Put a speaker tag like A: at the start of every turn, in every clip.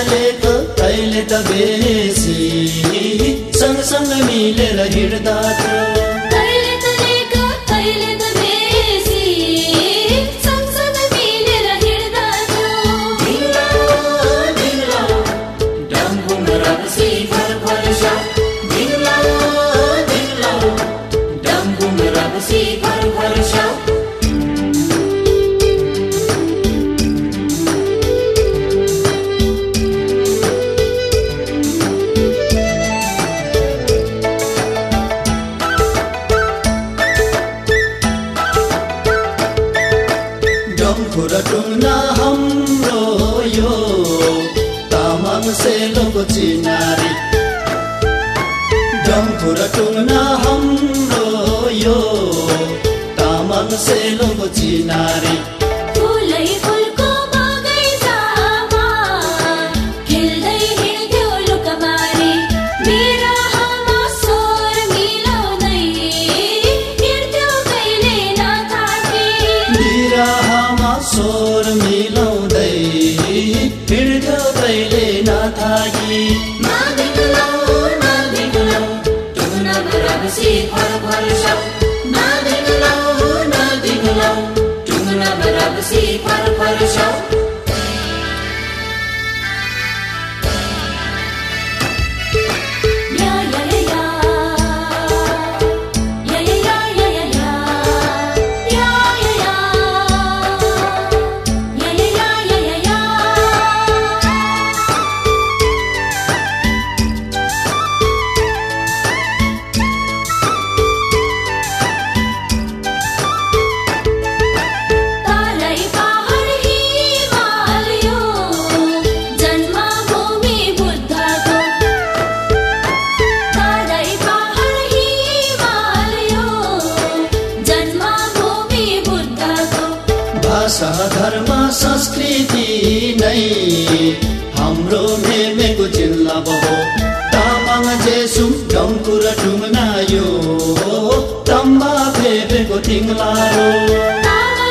A: चलेको कहिले त बेसी सँगसँग मिलेर हिँड्दा
B: त
A: टुङ्ना हाम्रो यो। तामाङ सेलोको चिनारी। डम्फु र टुङ्ना हाम्रो यो। तामाङ सेलोको चिनारी।
B: फिर्दोले नथागी मादिकुलाउ मादिकुलाउ तुना बराबसी फर फर
A: भाषा धर्म संस्कृति नै। हाम्रो मेमेको जिल्ला बहो तामाङ जेसुङ डम्फु र टुङ्ना यो। तम्बा फेपेको तिङ्लारो
B: तामाङ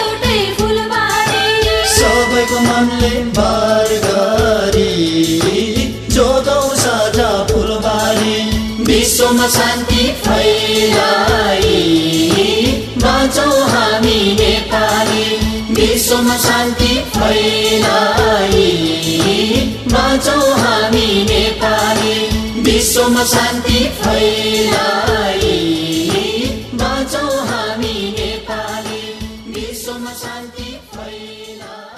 B: एउटै फुलबारी।
A: सबैको मनले गरी जोगौ साझा फुलबारी। विश्वमा शान्ति फैलाई बाँचौ छैन हामी नेपाली। विश्वमा शान्ति फैलाई नाचौँ हामी नेपाली। विश्वमा शान्ति फैला